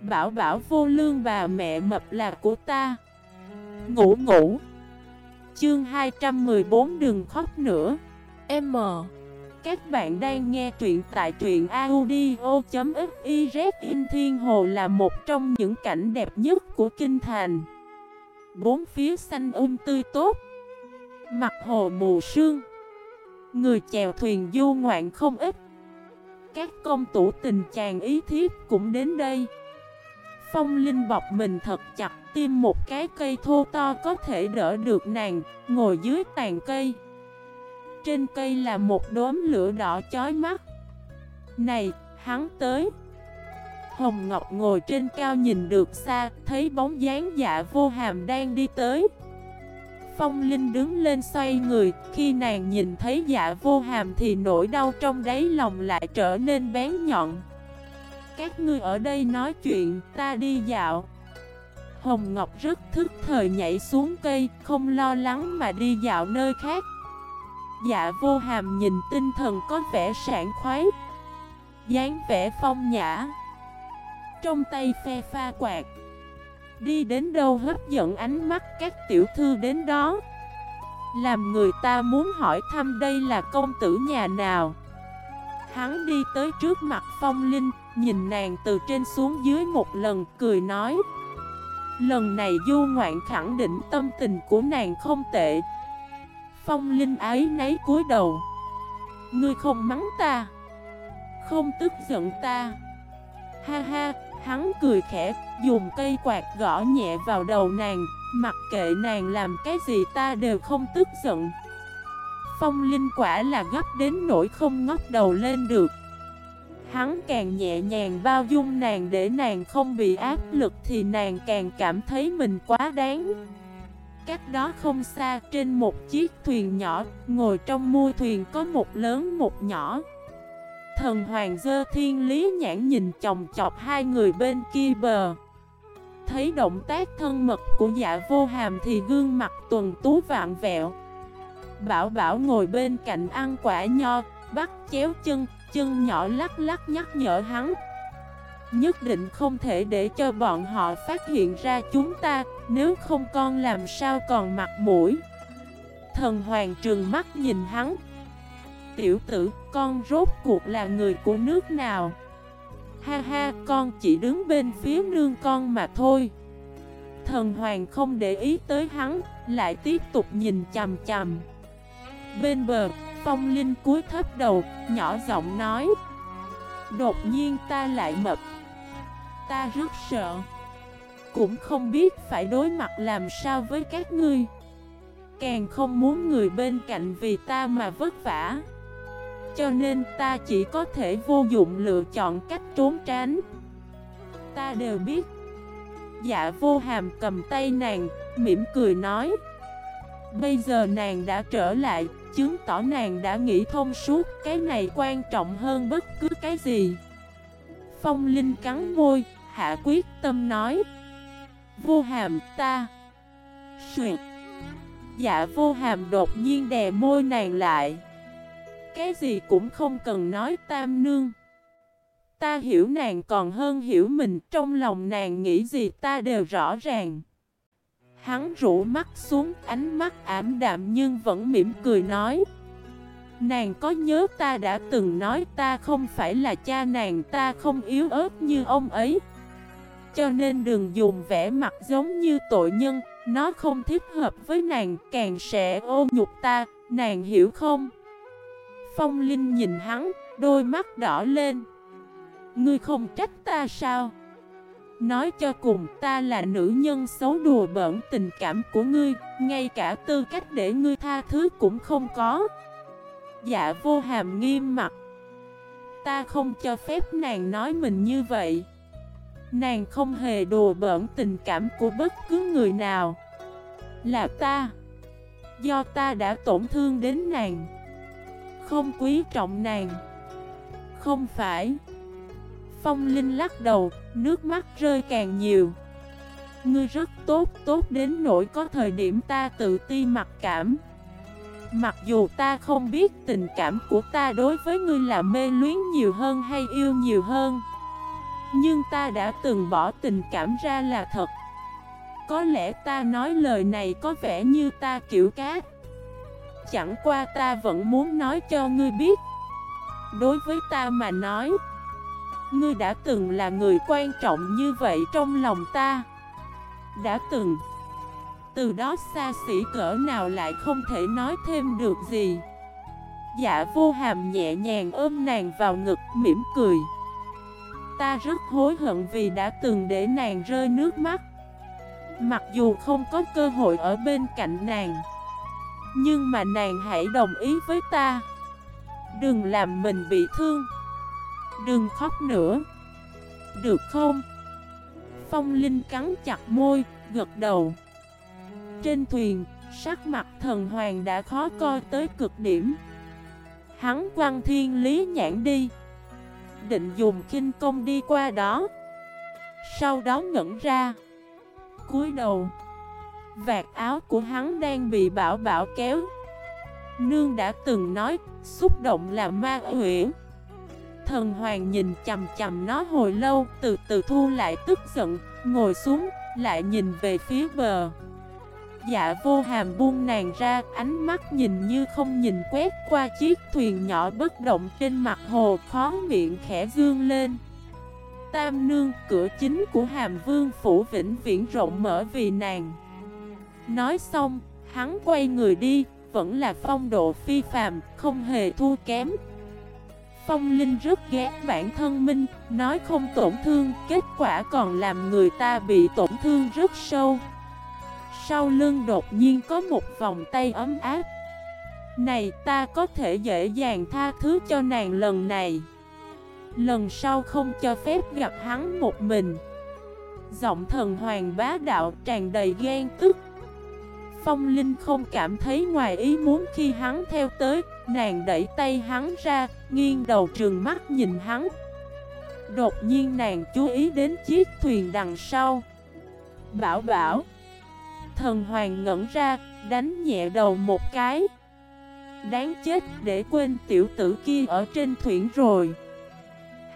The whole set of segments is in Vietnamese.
Bảo bảo vô lương bà mẹ mập là của ta. Ngủ ngủ. Chương 214 đừng khóc nữa. M. Các bạn đang nghe truyện tại truyện audio.xyz In Thiên Hồ là một trong những cảnh đẹp nhất của Kinh Thành. Bốn phía xanh um tươi tốt. Mặt hồ mù sương. Người chèo thuyền du ngoạn không ít. Các công tủ tình chàng ý thiếp cũng đến đây. Phong Linh bọc mình thật chặt Tim một cái cây thô to có thể đỡ được nàng Ngồi dưới tàn cây. Trên cây là một đốm lửa đỏ chói mắt. Này, hắn tới. Hồng Ngọc ngồi trên cao nhìn được xa Thấy bóng dáng dạ vô hàm đang đi tới. Phong Linh đứng lên xoay người Khi nàng nhìn thấy dạ vô hàm Thì nỗi đau trong đáy lòng lại trở nên bén nhọn các ngươi ở đây nói chuyện, ta đi dạo. Hồng Ngọc rất thức thời nhảy xuống cây, không lo lắng mà đi dạo nơi khác. Dạ vô hàm nhìn tinh thần có vẻ sảng khoái dáng vẻ phong nhã. Trong tay phe pha quạt Đi đến đâu hấp dẫn ánh mắt các tiểu thư đến đó. Làm người ta muốn hỏi thăm đây là công tử nhà nào? Hắn đi tới trước mặt phong linh Nhìn nàng từ trên xuống dưới một lần cười nói. Lần này du ngoạn khẳng định tâm tình của nàng không tệ. Phong Linh ái nấy cúi đầu. Ngươi không mắng ta. Không tức giận ta. Ha ha, hắn cười khẽ Dùng cây quạt gõ nhẹ vào đầu nàng Mặc kệ nàng làm cái gì ta đều không tức giận. Phong Linh quả là gấp đến nỗi không ngóc đầu lên được. Hắn càng nhẹ nhàng bao dung nàng để nàng không bị áp lực thì nàng càng cảm thấy mình quá đáng. Cách đó không xa, trên một chiếc thuyền nhỏ, Ngồi trong mui thuyền có một lớn một nhỏ. Thần hoàng dơ thiên lý nhãn nhìn chồng chọc hai người bên kia bờ. Thấy động tác thân mật của dạ vô hàm thì gương mặt tuần tú vạn vẹo. Bảo bảo ngồi bên cạnh ăn quả nho, Bắt chéo chân chân nhỏ lắc lắc nhắc nhở hắn. Nhất định không thể để cho bọn họ phát hiện ra chúng ta, Nếu không con làm sao còn mặt mũi. Thần hoàng trừng mắt nhìn hắn. Tiểu tử, con rốt cuộc là người của nước nào? Ha ha, con chỉ đứng bên phía nương con mà thôi. Thần hoàng không để ý tới hắn, Lại tiếp tục nhìn chầm chầm Bên bờ Phong Linh cúi thấp đầu, nhỏ giọng nói. Đột nhiên ta lại mập. Ta rất sợ. Cũng không biết phải đối mặt làm sao với các ngươi. Càng không muốn người bên cạnh vì ta mà vất vả. Cho nên ta chỉ có thể vô dụng lựa chọn cách trốn tránh. Ta đều biết. Dạ vô hàm cầm tay nàng, mỉm cười nói. Bây giờ nàng đã trở lại, chứng tỏ nàng đã nghĩ thông suốt Cái này quan trọng hơn bất cứ cái gì. Phong Linh cắn môi, hạ quyết tâm nói. Vô hàm ta. Xuyệt. Dạ vô hàm đột nhiên đè môi nàng lại. Cái gì cũng không cần nói tam nương. Ta hiểu nàng còn hơn hiểu mình Trong lòng nàng nghĩ gì ta đều rõ ràng. Hắn rũ mắt xuống, ánh mắt ảm đạm nhưng vẫn mỉm cười nói, Nàng có nhớ ta đã từng nói ta không phải là cha nàng, ta không yếu ớt như ông ấy Cho nên đừng dùng vẻ mặt giống như tội nhân, Nó không thích hợp với nàng, càng sẽ ô nhục ta, Nàng hiểu không? Phong Linh nhìn hắn, đôi mắt đỏ lên Ngươi không trách ta sao? Nói cho cùng, ta là nữ nhân xấu đùa bẩn tình cảm của ngươi, Ngay cả tư cách để ngươi tha thứ cũng không có. Dạ vô hàm nghiêm mặt. Ta không cho phép nàng nói mình như vậy. Nàng không hề đùa bẩn tình cảm của bất cứ người nào. Là ta. Do ta đã tổn thương đến nàng. Không quý trọng nàng. Không phải. Phong Linh lắc đầu, nước mắt rơi càng nhiều. Ngươi rất tốt, tốt đến nỗi có thời điểm ta tự ti mặc cảm. Mặc dù ta không biết tình cảm của ta đối với ngươi là mê luyến nhiều hơn hay yêu nhiều hơn Nhưng ta đã từng bỏ tình cảm ra là thật. Có lẽ ta nói lời này có vẻ như ta kiểu cá, Chẳng qua ta vẫn muốn nói cho ngươi biết Đối với ta mà nói Ngươi đã từng là người quan trọng như vậy trong lòng ta. Đã từng. Từ đó xa xỉ cỡ nào lại không thể nói thêm được gì. Dạ vô hàm nhẹ nhàng ôm nàng vào ngực, mỉm cười. Ta rất hối hận vì đã từng để nàng rơi nước mắt. Mặc dù không có cơ hội ở bên cạnh nàng, Nhưng mà nàng hãy đồng ý với ta. Đừng làm mình bị thương. Đừng khóc nữa. Được không? Phong Linh cắn chặt môi, gật đầu. Trên thuyền, sắc mặt thần hoàng đã khó coi tới cực điểm. Hắn quăng thiên lý nhãn đi. Định dùng kinh công đi qua đó. Sau đó ngẩn ra. cúi đầu. Vạt áo của hắn đang bị bảo bảo kéo. Nương đã từng nói Xúc động là ma huyễn Thần hoàng nhìn chầm chầm nó hồi lâu Từ từ thu lại tức giận Ngồi xuống Lại nhìn về phía bờ. Dạ vô hàm buông nàng ra Ánh mắt nhìn như không nhìn quét qua chiếc thuyền nhỏ bất động trên mặt hồ Khó miệng khẽ dương lên. Tam nương cửa chính của hàm vương phủ vĩnh viễn rộng mở vì nàng. Nói xong, hắn quay người đi Vẫn là phong độ phi phàm, không hề thua kém. Phong Linh rất ghét bản thân minh Nói không tổn thương, Kết quả còn làm người ta bị tổn thương rất sâu. Sau lưng đột nhiên có một vòng tay ấm áp. Này, ta có thể dễ dàng tha thứ cho nàng lần này. Lần sau không cho phép gặp hắn một mình. Giọng thần hoàng bá đạo tràn đầy ghen tức. Phong Linh không cảm thấy ngoài ý muốn khi hắn theo tới. Nàng đẩy tay hắn ra, nghiêng đầu trường mắt nhìn hắn. Đột nhiên nàng chú ý đến chiếc thuyền đằng sau. Bảo bảo. Thần hoàng ngẩn ra, đánh nhẹ đầu một cái. Đáng chết để quên tiểu tử kia ở trên thuyền rồi.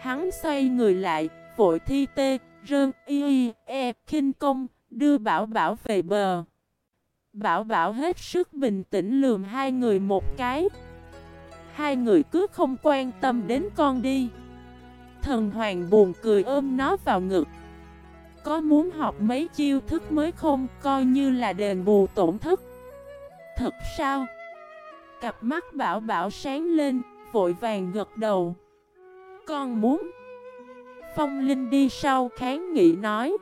Hắn xoay người lại, vội thi tê, rơn y y, e, kinh công, đưa bảo bảo về bờ. Bảo bảo hết sức bình tĩnh lườm hai người một cái. Hai người cứ không quan tâm đến con đi. Thần hoàng buồn cười ôm nó vào ngực. Có muốn học mấy chiêu thức mới không? Coi như là đền bù tổn thất. Thật sao? Cặp mắt bảo bảo sáng lên, Vội vàng gật đầu. Con muốn. Phong Linh đi sau kháng nghị nói.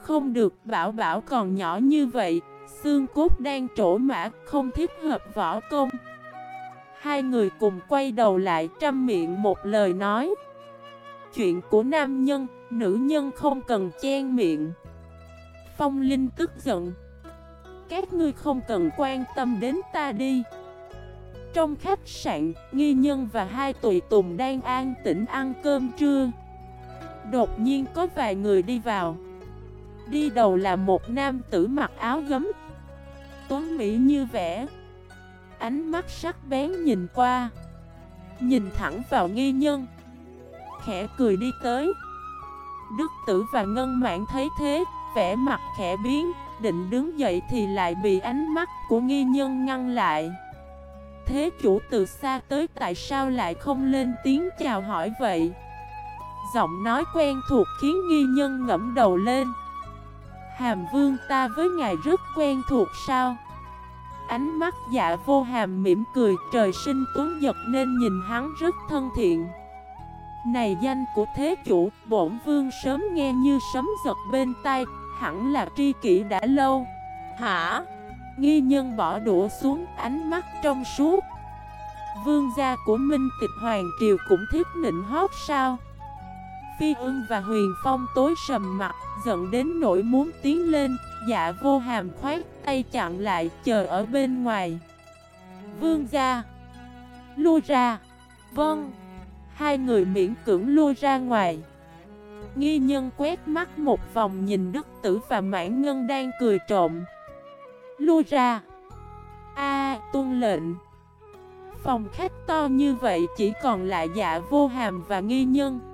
Không được, bảo bảo còn nhỏ như vậy. Xương cốt đang trổ mã, không thích hợp võ công. Hai người cùng quay đầu lại trăm miệng một lời nói. Chuyện của nam nhân, nữ nhân không cần chen miệng. Phong Linh tức giận. Các ngươi không cần quan tâm đến ta đi. Trong khách sạn, nghi nhân và hai tùy tùng đang an tĩnh ăn cơm trưa. Đột nhiên có vài người đi vào. Đi đầu là một nam tử mặc áo gấm Tuấn Mỹ như vẻ Ánh mắt sắc bén nhìn qua. Nhìn thẳng vào nghi nhân. Khẽ cười đi tới. Đức tử và ngân mạng thấy thế, Vẻ mặt khẽ biến, Định đứng dậy thì lại bị ánh mắt của nghi nhân ngăn lại. Thế chủ từ xa tới tại sao lại không lên tiếng chào hỏi vậy? Giọng nói quen thuộc khiến nghi nhân ngẫm đầu lên. Hàm vương ta với ngài rất quen thuộc sao? Ánh mắt dạ vô hàm mỉm cười, Trời sinh tuấn giật nên nhìn hắn rất thân thiện. Này danh của thế chủ, Bổn vương sớm nghe như sấm giật bên tai, Hẳn là tri kỷ đã lâu. Hả? Nghi nhân bỏ đũa xuống ánh mắt trong suốt. Vương gia của Minh Tịch Hoàng Triều cũng thiết nịnh hót sao? Phi ưng và Huyền Phong tối sầm mặt Giận đến nỗi muốn tiến lên. Dạ vô hàm khoát tay chặn lại chờ ở bên ngoài. Vương gia. Lui ra. Vâng. Hai người miễn cưỡng lui ra ngoài. Nghi nhân quét mắt một vòng nhìn Đức Tử và Mãn Ngân đang cười trộm. Lui ra. A à, tuân lệnh. Phòng khách to như vậy chỉ còn lại dạ vô hàm và nghi nhân.